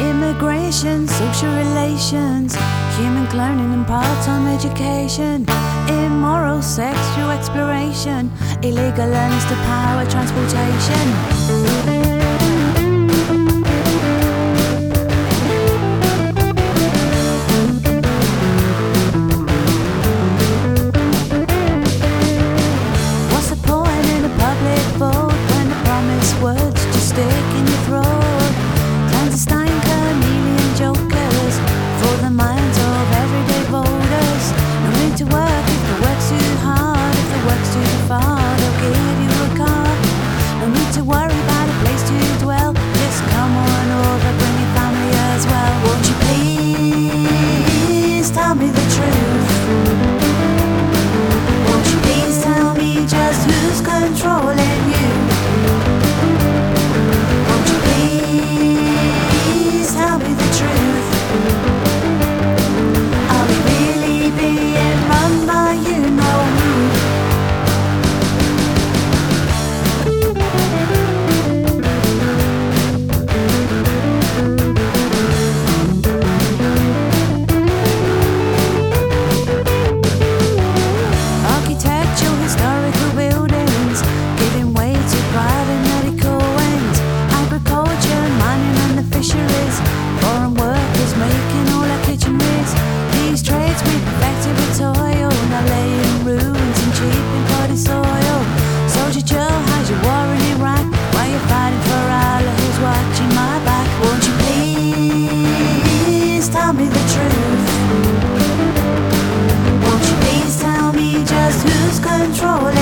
Immigration, social relations, human cloning and part-time education, immoral sexual exploration, illegal earnings to power transportation. tell me the truth? Won't you please tell me just who's controlling?